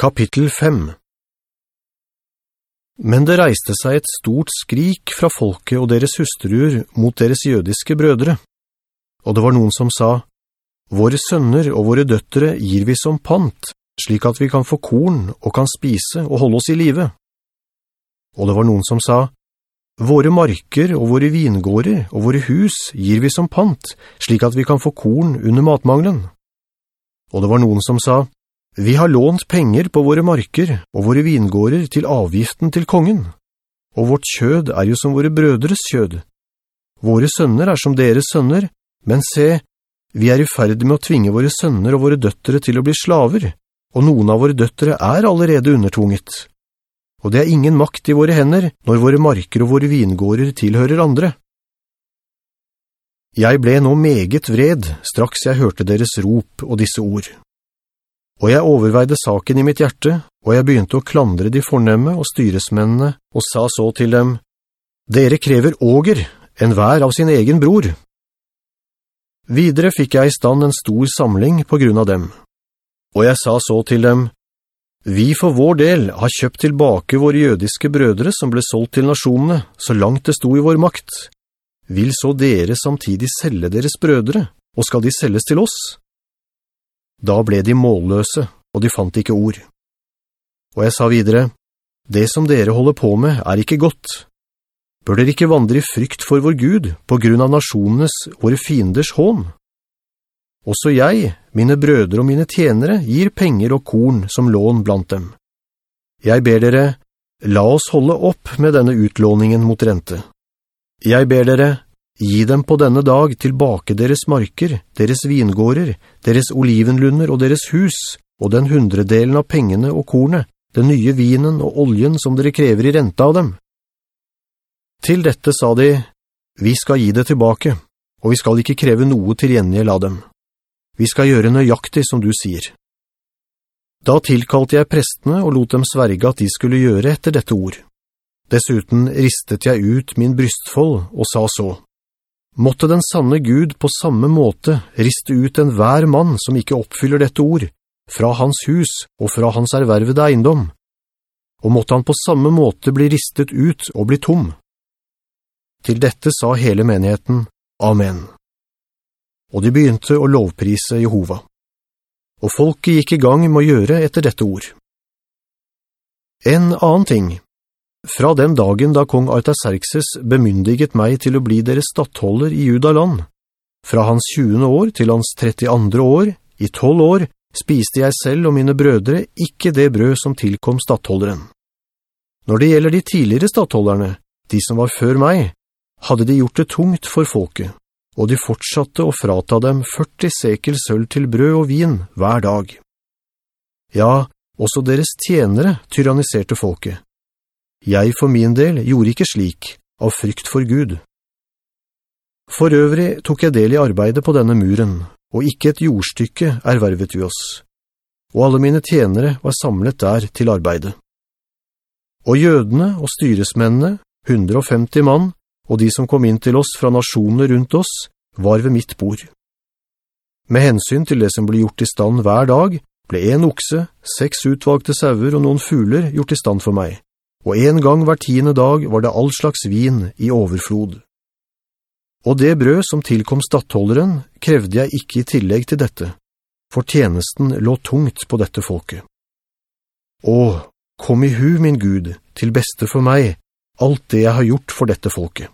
Kapittel 5 Men det reiste seg et stort skrik fra folket og deres hustruer mot deres jødiske brødre. Og det var noen som sa, «Våre sønner og våre døttere gir vi som pant, slik at vi kan få korn og kan spise og holde oss i live.» Og det var noen som sa, «Våre marker og våre vingårder og våre hus gir vi som pant, slik at vi kan få korn under matmanglen.» Og det var noen som sa, vi har lånt penger på våre marker og våre vingårder til avgiften til kongen, og vårt kjød er jo som våre brødres kjød. Våre sønner er som deres sønner, men se, vi er i ferd med å tvinge våre sønner og våre døttere til å bli slaver, og noen av våre døttere er allerede undertunget. Og det er ingen makt i våre hender når våre marker og våre vingårder tilhører andre. Jeg ble nå meget vred straks jeg hørte deres rop og disse ord. Og jeg overveide saken i mitt hjerte, og jeg begynte å klandre de fornemme og styresmennene, og sa så til dem, «Dere krever åger, en hver av sin egen bror.» Videre fikk jeg i stand en stor samling på grunn av dem. Og jeg sa så til dem, «Vi for vår del har kjøpt tilbake våre jødiske brødre som ble solgt til nasjonene, så langt det sto i vår makt. Vil så dere samtidig selge deres brødre, og skal de selges til oss?» Da ble de målløse, og de fant ikke ord. Og jeg sa videre, «Det som dere holder på med er ikke godt. Bør dere ikke vandre i frykt for vår Gud på grunn av nasjonenes, våre fienders hån? Også jeg, mine brødre og mine tjenere, gir penger og korn som lån blant dem. Jeg ber dere, la oss holde opp med denne utlåningen mot rente. Jeg ber dere, Gi dem på denne dag tilbake deres marker, deres vingårder, deres olivenlunder og deres hus, og den hundredelen av pengene og kornet, den nye vinen og oljen som dere krever i renta av dem. Til dette sa de, vi skal gi det tilbake, og vi skal ikke kreve noe til gjengjeld av dem. Vi skal gjøre nøyaktig som du sier. Da tilkalte jeg prestene og lot dem sverge at de skulle gjøre etter dette ord. Dessuten ristet jeg ut min brystfold og sa så, Måtte den sanne Gud på samme måte riste ut en hver mann som ikke oppfyller dette ord, fra hans hus og fra hans ervervede eiendom, og måtte han på samme måte bli ristet ut og bli tom. Til dette sa hele menigheten, Amen. Og de begynte å lovprise Jehova. Og folket gikk i gang med å gjøre etter dette ord. En annen ting, fra den dagen da kong Artaxerxes bemyndiget meg til å bli deres stattholder i Judaland, fra hans 20. år til hans 32. år, i 12 år, spiste jeg selv og mine brødre ikke det brød som tilkom stattholderen. Når det gjelder de tidligere stattholderne, de som var før meg, hadde de gjort det tungt for folket, og de fortsatte å frata dem 40 sekel sølv til brød og vin hver dag. Ja, også deres tjenere tyranniserte folket, jeg for min del gjorde ikke slik, av frykt for Gud. For øvrig tok jeg del i arbeidet på denne muren, og ikke et jordstykke ervervet vi oss. Og alle mine tjenere var samlet der til arbeidet. Og jødene og styresmennene, 150 mann, og de som kom inn til oss fra nasjonene rundt oss, var ved mitt bord. Med hensyn til det som ble gjort i stand hver dag, ble en okse, seks utvalgte sauer og noen fugler gjort i stand for meg og en gang hver tiende dag var det all slags vin i overflod. Og det brød som tilkom stattholderen krevde jeg ikke i tillegg til dette, for tjenesten lå tungt på dette folket. Å, kom i hu, min Gud, til beste for meg, alt det jeg har gjort for dette folket.